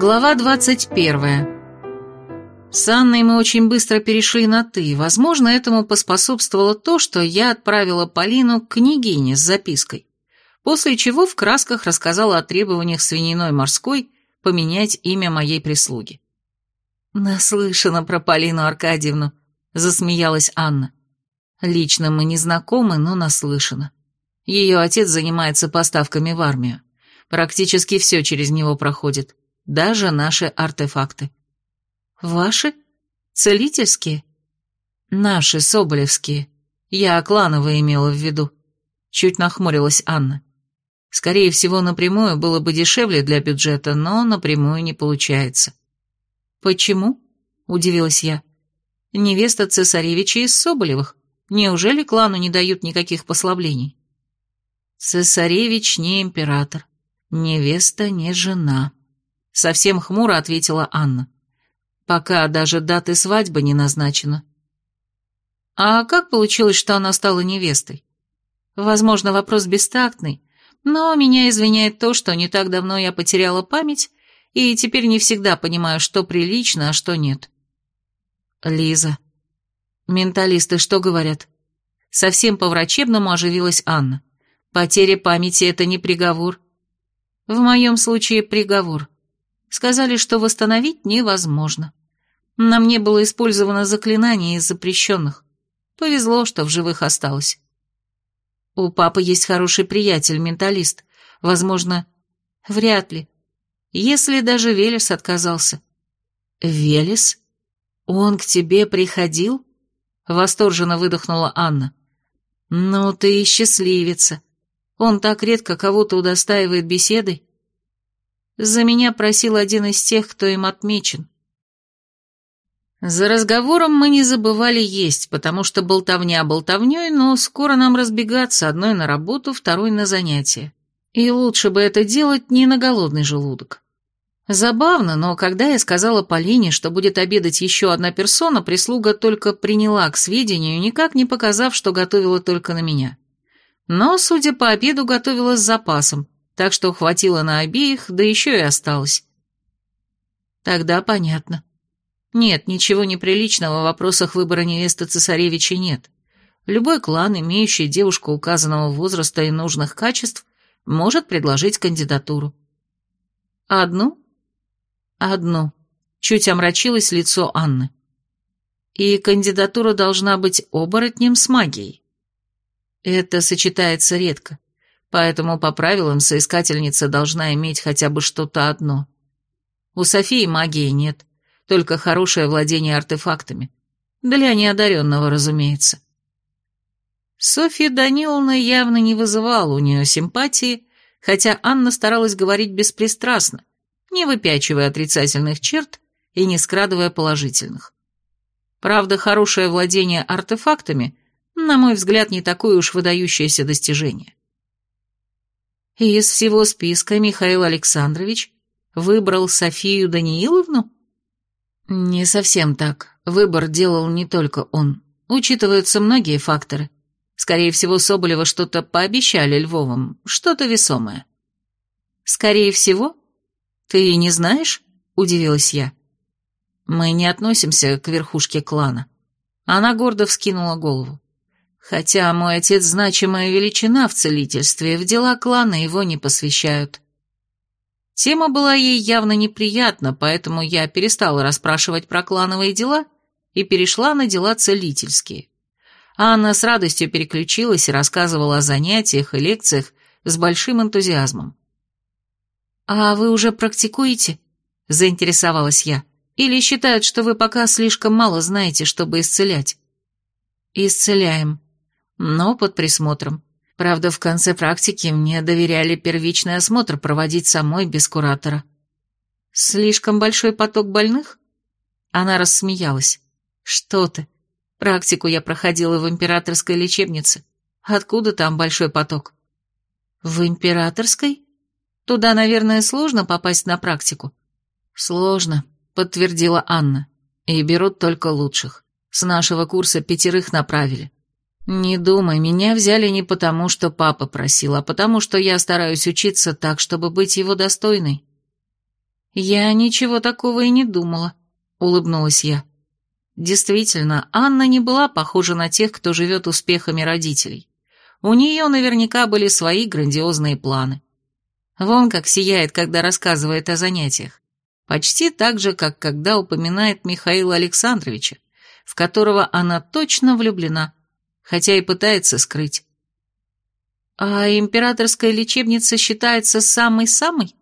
Глава 21. С Анной мы очень быстро перешли на «ты». Возможно, этому поспособствовало то, что я отправила Полину к княгине с запиской, после чего в красках рассказала о требованиях свининой морской поменять имя моей прислуги. «Наслышана про Полину Аркадьевну», — засмеялась Анна. «Лично мы не знакомы, но наслышана. Ее отец занимается поставками в армию. Практически все через него проходит, даже наши артефакты». «Ваши? Целительские?» «Наши, соболевские. Я клановые имела в виду». Чуть нахмурилась Анна. «Скорее всего, напрямую было бы дешевле для бюджета, но напрямую не получается». «Почему?» – удивилась я. «Невеста цесаревича из Соболевых. Неужели клану не дают никаких послаблений?» «Цесаревич не император, невеста не жена», — совсем хмуро ответила Анна. «Пока даже даты свадьбы не назначена». «А как получилось, что она стала невестой?» «Возможно, вопрос бестактный, но меня извиняет то, что не так давно я потеряла память и теперь не всегда понимаю, что прилично, а что нет. Лиза. Менталисты что говорят? Совсем по-врачебному оживилась Анна. Потеря памяти – это не приговор. В моем случае приговор. Сказали, что восстановить невозможно. На мне было использовано заклинание из запрещенных. Повезло, что в живых осталось. У папы есть хороший приятель, менталист. Возможно, вряд ли. Если даже Велес отказался. «Велес? Он к тебе приходил?» Восторженно выдохнула Анна. «Ну ты и счастливица. Он так редко кого-то удостаивает беседой. За меня просил один из тех, кто им отмечен». За разговором мы не забывали есть, потому что болтовня болтовней, но скоро нам разбегаться, одной на работу, второй на занятия. И лучше бы это делать не на голодный желудок. Забавно, но когда я сказала Полине, что будет обедать еще одна персона, прислуга только приняла к сведению, никак не показав, что готовила только на меня. Но, судя по обеду, готовила с запасом, так что хватило на обеих, да еще и осталось. Тогда понятно. Нет, ничего неприличного в вопросах выбора невесты цесаревича нет. Любой клан, имеющий девушку указанного возраста и нужных качеств, может предложить кандидатуру. Одну? Одну. Чуть омрачилось лицо Анны. И кандидатура должна быть оборотнем с магией. Это сочетается редко, поэтому по правилам соискательница должна иметь хотя бы что-то одно. У Софии магии нет, только хорошее владение артефактами. Для неодаренного, разумеется. Софья Даниловна явно не вызывала у нее симпатии, хотя Анна старалась говорить беспристрастно, не выпячивая отрицательных черт и не скрадывая положительных. Правда, хорошее владение артефактами, на мой взгляд, не такое уж выдающееся достижение. И из всего списка Михаил Александрович выбрал Софию Данииловну? Не совсем так. Выбор делал не только он. Учитываются многие факторы. Скорее всего, Соболева что-то пообещали Львовым, что-то весомое. Скорее всего? Ты не знаешь? Удивилась я. Мы не относимся к верхушке клана. Она гордо вскинула голову. Хотя мой отец значимая величина в целительстве, в дела клана его не посвящают. Тема была ей явно неприятна, поэтому я перестала расспрашивать про клановые дела и перешла на дела целительские. Анна с радостью переключилась и рассказывала о занятиях и лекциях с большим энтузиазмом. «А вы уже практикуете?» – заинтересовалась я. «Или считают, что вы пока слишком мало знаете, чтобы исцелять?» «Исцеляем, но под присмотром. Правда, в конце практики мне доверяли первичный осмотр проводить самой без куратора». «Слишком большой поток больных?» Она рассмеялась. «Что ты? Практику я проходила в императорской лечебнице. Откуда там большой поток? В императорской? Туда, наверное, сложно попасть на практику. Сложно, подтвердила Анна. И берут только лучших. С нашего курса пятерых направили. Не думай, меня взяли не потому, что папа просил, а потому, что я стараюсь учиться так, чтобы быть его достойной. «Я ничего такого и не думала», — улыбнулась я. Действительно, Анна не была похожа на тех, кто живет успехами родителей. У нее наверняка были свои грандиозные планы. Вон как сияет, когда рассказывает о занятиях. Почти так же, как когда упоминает Михаила Александровича, в которого она точно влюблена, хотя и пытается скрыть. А императорская лечебница считается самой-самой?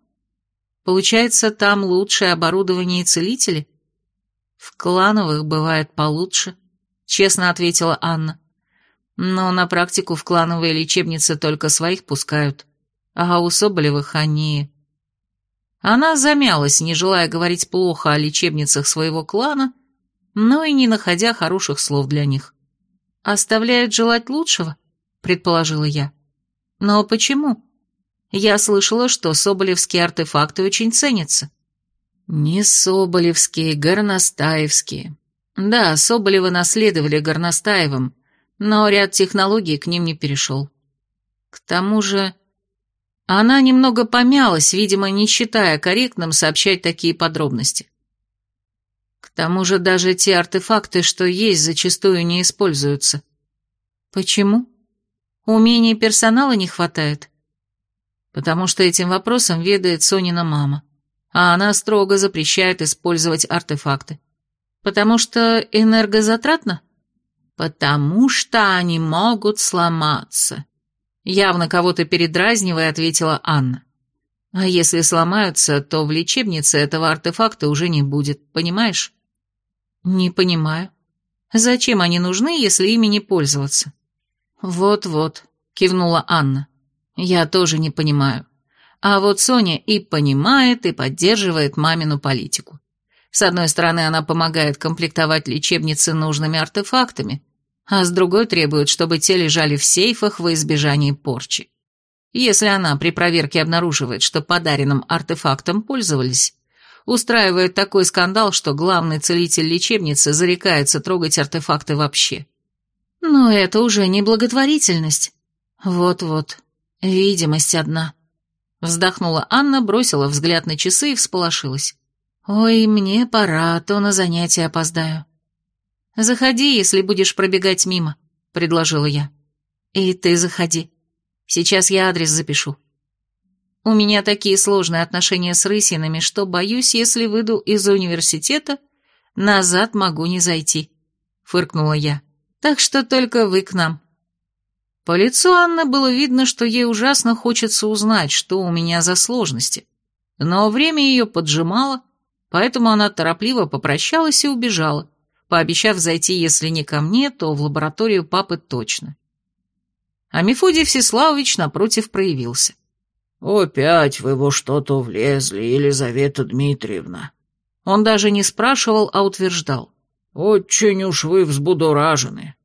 Получается, там лучшее оборудование и целители? В клановых бывает получше, честно ответила Анна. Но на практику в клановые лечебницы только своих пускают, а у Соболевых они... Она замялась, не желая говорить плохо о лечебницах своего клана, но и не находя хороших слов для них. «Оставляют желать лучшего?» — предположила я. «Но почему?» Я слышала, что соболевские артефакты очень ценятся. Не соболевские, горностаевские. Да, Соболевы наследовали горностаевым, но ряд технологий к ним не перешел. К тому же... Она немного помялась, видимо, не считая корректным сообщать такие подробности. К тому же даже те артефакты, что есть, зачастую не используются. Почему? Умений персонала не хватает? потому что этим вопросом ведает Сонина мама, а она строго запрещает использовать артефакты. Потому что энергозатратно? Потому что они могут сломаться. Явно кого-то передразнивая, ответила Анна. А если сломаются, то в лечебнице этого артефакта уже не будет, понимаешь? Не понимаю. Зачем они нужны, если ими не пользоваться? Вот-вот, кивнула Анна. Я тоже не понимаю. А вот Соня и понимает, и поддерживает мамину политику. С одной стороны, она помогает комплектовать лечебницы нужными артефактами, а с другой требует, чтобы те лежали в сейфах во избежание порчи. Если она при проверке обнаруживает, что подаренным артефактом пользовались, устраивает такой скандал, что главный целитель лечебницы зарекается трогать артефакты вообще. Но это уже не благотворительность. Вот-вот. «Видимость одна». Вздохнула Анна, бросила взгляд на часы и всполошилась. «Ой, мне пора, а то на занятия опоздаю». «Заходи, если будешь пробегать мимо», — предложила я. «И ты заходи. Сейчас я адрес запишу». У меня такие сложные отношения с рысинами, что, боюсь, если выйду из университета, назад могу не зайти», — фыркнула я. «Так что только вы к нам». По лицу Анны было видно, что ей ужасно хочется узнать, что у меня за сложности. Но время ее поджимало, поэтому она торопливо попрощалась и убежала, пообещав зайти, если не ко мне, то в лабораторию папы точно. А Мефодий Всеславович напротив проявился. «Опять вы во что-то влезли, Елизавета Дмитриевна». Он даже не спрашивал, а утверждал. «Очень уж вы взбудоражены.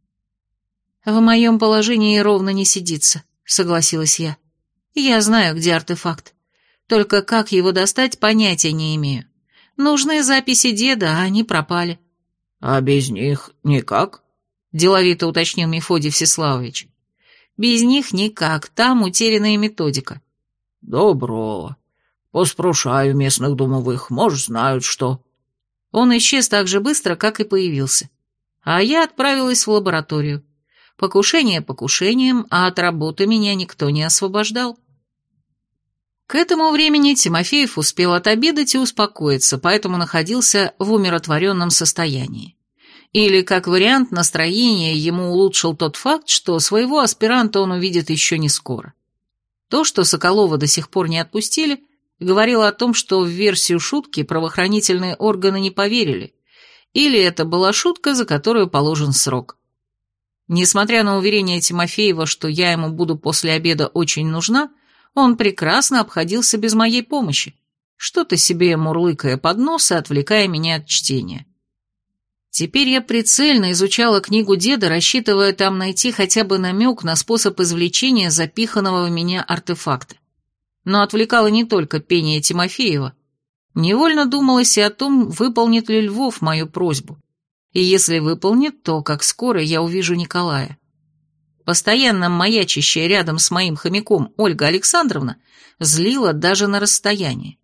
«В моем положении ровно не сидится», — согласилась я. «Я знаю, где артефакт. Только как его достать, понятия не имею. Нужны записи деда, а они пропали». «А без них никак?» — деловито уточнил Мефодий Всеславович. «Без них никак, там утерянная методика». «Добро. Поспрашаю местных домовых, может, знают что». Он исчез так же быстро, как и появился. А я отправилась в лабораторию. Покушение покушением, а от работы меня никто не освобождал. К этому времени Тимофеев успел отобедать и успокоиться, поэтому находился в умиротворенном состоянии. Или, как вариант, настроение ему улучшил тот факт, что своего аспиранта он увидит еще не скоро. То, что Соколова до сих пор не отпустили, говорило о том, что в версию шутки правоохранительные органы не поверили, или это была шутка, за которую положен срок. Несмотря на уверение Тимофеева, что я ему буду после обеда очень нужна, он прекрасно обходился без моей помощи, что-то себе мурлыкая под нос и отвлекая меня от чтения. Теперь я прицельно изучала книгу деда, рассчитывая там найти хотя бы намек на способ извлечения запиханного в меня артефакта. Но отвлекала не только пение Тимофеева. Невольно думалось и о том, выполнит ли Львов мою просьбу. И если выполнит, то как скоро я увижу Николая. Постоянно маячащая рядом с моим хомяком Ольга Александровна злила даже на расстоянии.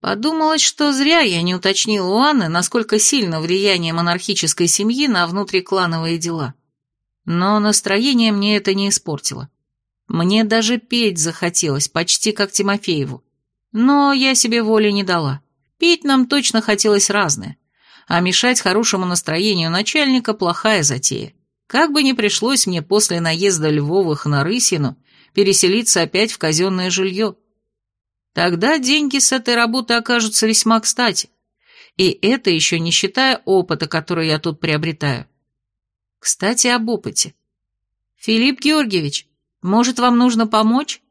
Подумалось, что зря я не уточнила у Анны, насколько сильно влияние монархической семьи на внутриклановые дела. Но настроение мне это не испортило. Мне даже петь захотелось, почти как Тимофееву. Но я себе воли не дала. Петь нам точно хотелось разное. А мешать хорошему настроению начальника – плохая затея. Как бы ни пришлось мне после наезда Львовых на Рысину переселиться опять в казенное жилье – Тогда деньги с этой работы окажутся весьма кстати. И это еще не считая опыта, который я тут приобретаю. Кстати, об опыте. Филипп Георгиевич, может, вам нужно помочь?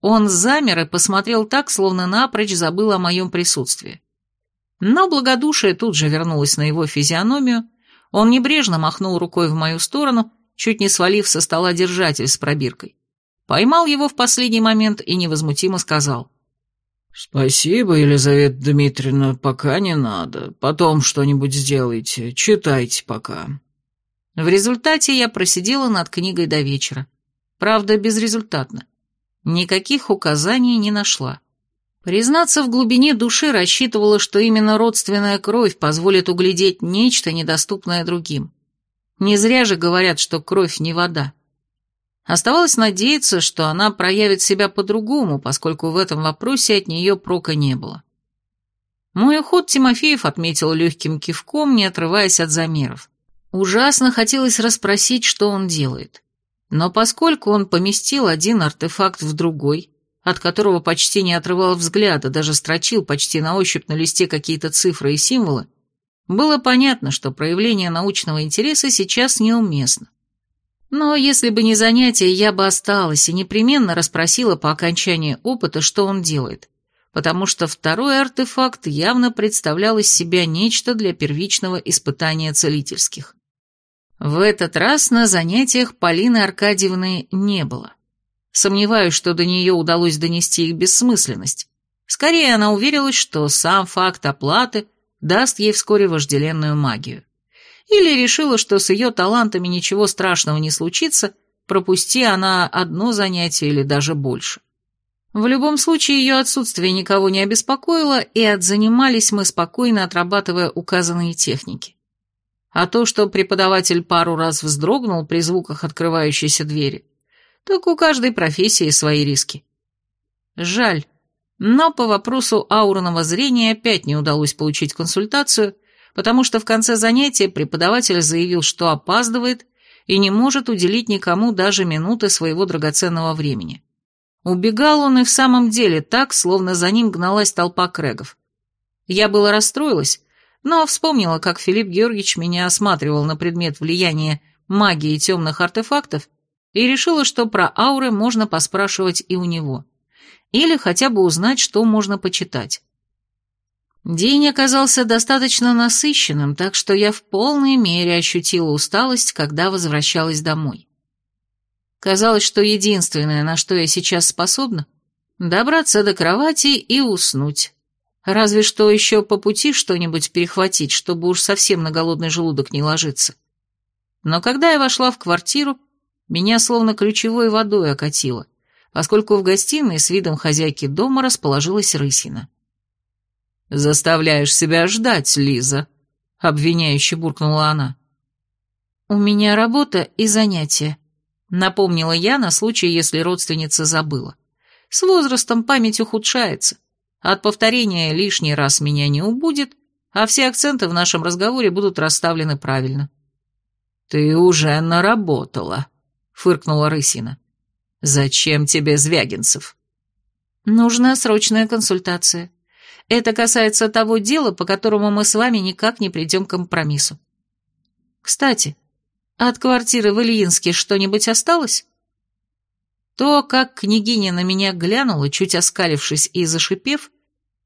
Он замер и посмотрел так, словно напрочь забыл о моем присутствии. Но благодушие тут же вернулось на его физиономию, он небрежно махнул рукой в мою сторону, чуть не свалив со стола держатель с пробиркой. Поймал его в последний момент и невозмутимо сказал. «Спасибо, Елизавета Дмитриевна, пока не надо. Потом что-нибудь сделайте. Читайте пока». В результате я просидела над книгой до вечера. Правда, безрезультатно. Никаких указаний не нашла. Признаться, в глубине души рассчитывала, что именно родственная кровь позволит углядеть нечто, недоступное другим. Не зря же говорят, что кровь не вода. Оставалось надеяться, что она проявит себя по-другому, поскольку в этом вопросе от нее прока не было. Мой уход Тимофеев отметил легким кивком, не отрываясь от замеров. Ужасно хотелось расспросить, что он делает. Но поскольку он поместил один артефакт в другой, от которого почти не отрывал взгляда, даже строчил почти на ощупь на листе какие-то цифры и символы, было понятно, что проявление научного интереса сейчас неуместно. Но если бы не занятие, я бы осталась и непременно расспросила по окончании опыта, что он делает, потому что второй артефакт явно представлял из себя нечто для первичного испытания целительских. В этот раз на занятиях Полины Аркадьевны не было. Сомневаюсь, что до нее удалось донести их бессмысленность. Скорее, она уверилась, что сам факт оплаты даст ей вскоре вожделенную магию. Или решила, что с ее талантами ничего страшного не случится, пропусти она одно занятие или даже больше. В любом случае, ее отсутствие никого не обеспокоило, и отзанимались мы спокойно, отрабатывая указанные техники. А то, что преподаватель пару раз вздрогнул при звуках открывающейся двери, так у каждой профессии свои риски. Жаль, но по вопросу аурного зрения опять не удалось получить консультацию, потому что в конце занятия преподаватель заявил, что опаздывает и не может уделить никому даже минуты своего драгоценного времени. Убегал он и в самом деле так, словно за ним гналась толпа крэгов. Я было расстроилась, но вспомнила, как Филипп Георгиевич меня осматривал на предмет влияния магии темных артефактов и решила, что про ауры можно поспрашивать и у него. Или хотя бы узнать, что можно почитать. День оказался достаточно насыщенным, так что я в полной мере ощутила усталость, когда возвращалась домой. Казалось, что единственное, на что я сейчас способна, добраться до кровати и уснуть. Разве что еще по пути что-нибудь перехватить, чтобы уж совсем на голодный желудок не ложиться. Но когда я вошла в квартиру, меня словно ключевой водой окатило, поскольку в гостиной с видом хозяйки дома расположилась рысина. «Заставляешь себя ждать, Лиза», — обвиняюще буркнула она. «У меня работа и занятия», — напомнила я на случай, если родственница забыла. «С возрастом память ухудшается. От повторения лишний раз меня не убудет, а все акценты в нашем разговоре будут расставлены правильно». «Ты уже наработала», — фыркнула Рысина. «Зачем тебе Звягинцев?» «Нужна срочная консультация. Это касается того дела, по которому мы с вами никак не придем к компромиссу. Кстати, от квартиры в Ильинске что-нибудь осталось? То, как княгиня на меня глянула, чуть оскалившись и зашипев,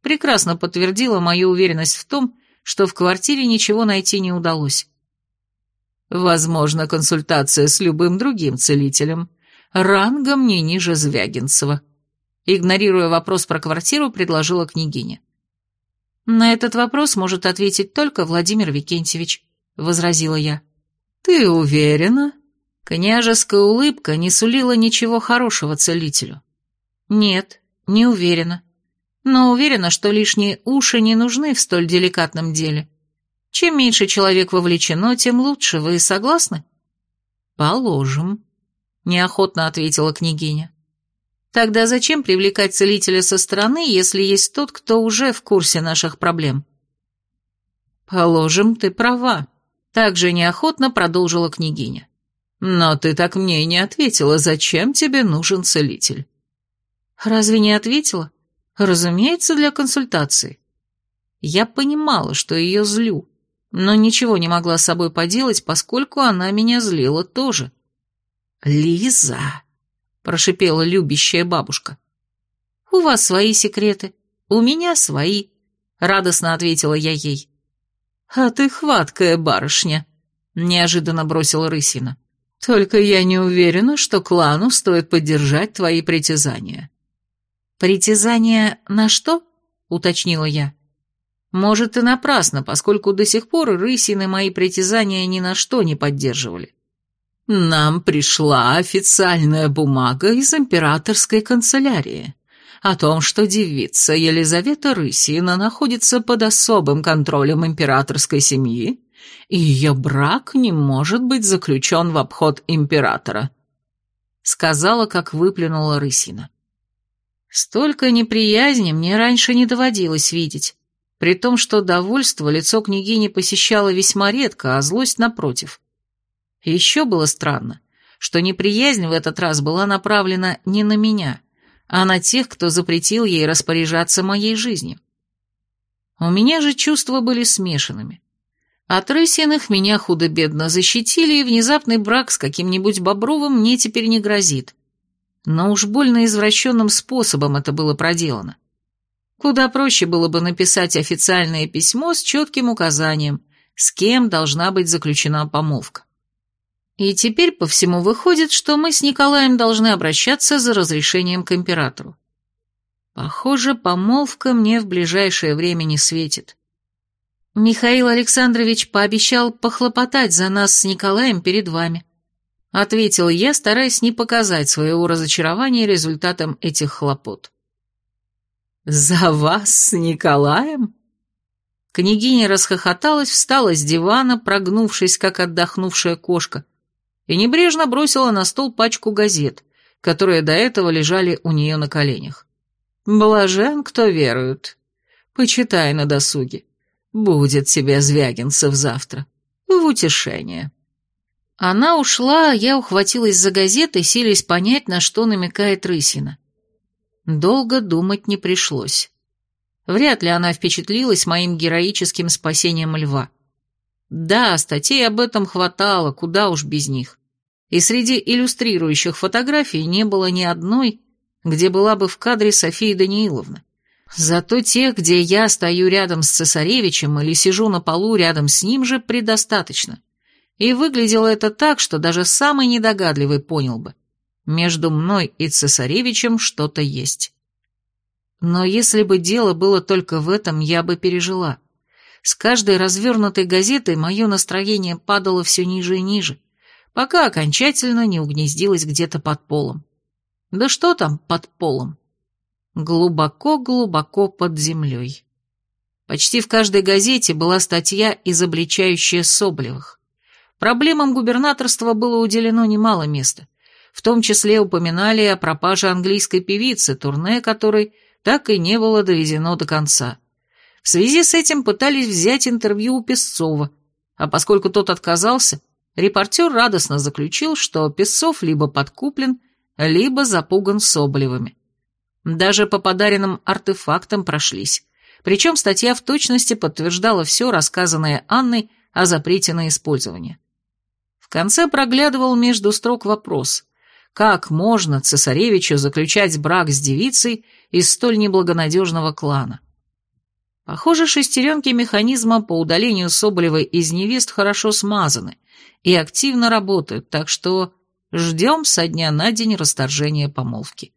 прекрасно подтвердило мою уверенность в том, что в квартире ничего найти не удалось. Возможно, консультация с любым другим целителем, рангом не ниже Звягинцева. Игнорируя вопрос про квартиру, предложила княгиня. «На этот вопрос может ответить только Владимир Викентьевич», — возразила я. «Ты уверена?» Княжеская улыбка не сулила ничего хорошего целителю. «Нет, не уверена. но уверена, что лишние уши не нужны в столь деликатном деле. Чем меньше человек вовлечено, тем лучше. Вы согласны?» «Положим», — неохотно ответила княгиня. «Тогда зачем привлекать целителя со стороны, если есть тот, кто уже в курсе наших проблем?» «Положим, ты права», — также неохотно продолжила княгиня. «Но ты так мне и не ответила, зачем тебе нужен целитель?» «Разве не ответила? Разумеется, для консультации». Я понимала, что ее злю, но ничего не могла с собой поделать, поскольку она меня злила тоже. «Лиза!» — прошипела любящая бабушка. «У вас свои секреты, у меня свои», — радостно ответила я ей. «А ты хваткая барышня», — неожиданно бросила Рысина. «Только я не уверена, что клану стоит поддержать твои притязания». «Притязания на что?» — уточнила я. «Может, и напрасно, поскольку до сих пор Рысины мои притязания ни на что не поддерживали». «Нам пришла официальная бумага из императорской канцелярии», о том, что девица Елизавета Рысина находится под особым контролем императорской семьи, и ее брак не может быть заключен в обход императора», — сказала, как выплюнула Рысина. Столько неприязни мне раньше не доводилось видеть, при том, что довольство лицо княгини посещало весьма редко, а злость напротив. Еще было странно, что неприязнь в этот раз была направлена не на меня — а на тех, кто запретил ей распоряжаться моей жизнью. У меня же чувства были смешанными. От Рысиных меня худо-бедно защитили, и внезапный брак с каким-нибудь Бобровым мне теперь не грозит. Но уж больно извращенным способом это было проделано. Куда проще было бы написать официальное письмо с четким указанием, с кем должна быть заключена помолвка. И теперь по всему выходит, что мы с Николаем должны обращаться за разрешением к императору. Похоже, помолвка мне в ближайшее время не светит. Михаил Александрович пообещал похлопотать за нас с Николаем перед вами. Ответил я, стараясь не показать своего разочарования результатом этих хлопот. «За вас с Николаем?» Княгиня расхохоталась, встала с дивана, прогнувшись, как отдохнувшая кошка, и небрежно бросила на стол пачку газет, которые до этого лежали у нее на коленях. «Блажен, кто верует. Почитай на досуге. Будет тебе Звягинцев завтра. В утешение». Она ушла, а я ухватилась за газеты, силясь понять, на что намекает Рысина. Долго думать не пришлось. Вряд ли она впечатлилась моим героическим спасением льва. Да, статей об этом хватало, куда уж без них. И среди иллюстрирующих фотографий не было ни одной, где была бы в кадре София Данииловна. Зато тех, где я стою рядом с цесаревичем или сижу на полу рядом с ним же, предостаточно. И выглядело это так, что даже самый недогадливый понял бы. Между мной и цесаревичем что-то есть. Но если бы дело было только в этом, я бы пережила. С каждой развернутой газетой мое настроение падало все ниже и ниже, пока окончательно не угнездилось где-то под полом. Да что там под полом? Глубоко-глубоко под землей. Почти в каждой газете была статья, изобличающая Соблевых. Проблемам губернаторства было уделено немало места. В том числе упоминали о пропаже английской певицы, турне которой так и не было доведено до конца. В связи с этим пытались взять интервью у Песцова, а поскольку тот отказался, репортер радостно заключил, что Песцов либо подкуплен, либо запуган Соболевыми. Даже по подаренным артефактам прошлись. Причем статья в точности подтверждала все рассказанное Анной о запрете на использование. В конце проглядывал между строк вопрос, как можно цесаревичу заключать брак с девицей из столь неблагонадежного клана. Похоже, шестеренки механизма по удалению Соболевой из невест хорошо смазаны и активно работают, так что ждем со дня на день расторжения помолвки.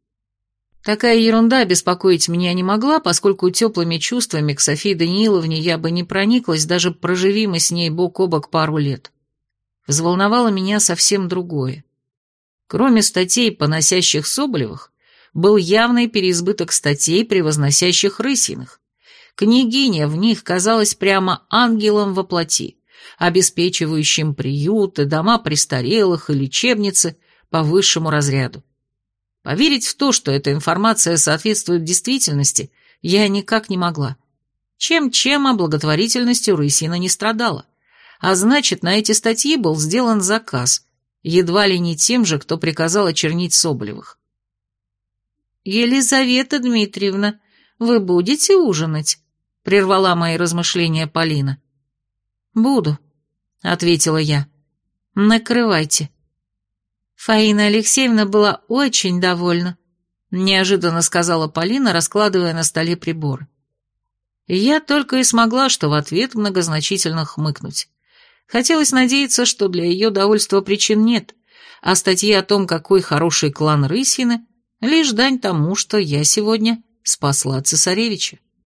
Такая ерунда беспокоить меня не могла, поскольку теплыми чувствами к Софии Данииловне я бы не прониклась, даже проживи с ней бок о бок пару лет. Взволновало меня совсем другое. Кроме статей, поносящих Соболевых, был явный переизбыток статей, превозносящих рысиных. Княгиня в них казалась прямо ангелом во плоти, обеспечивающим приюты, дома престарелых и лечебницы по высшему разряду. Поверить в то, что эта информация соответствует действительности, я никак не могла. Чем-чем, а благотворительностью Рысина не страдала. А значит, на эти статьи был сделан заказ, едва ли не тем же, кто приказал очернить Соболевых. «Елизавета Дмитриевна, вы будете ужинать?» — прервала мои размышления Полина. «Буду», — ответила я. «Накрывайте». Фаина Алексеевна была очень довольна, неожиданно сказала Полина, раскладывая на столе прибор. Я только и смогла, что в ответ многозначительно хмыкнуть. Хотелось надеяться, что для ее довольства причин нет, а статьи о том, какой хороший клан Рысины, лишь дань тому, что я сегодня спасла цесаревича.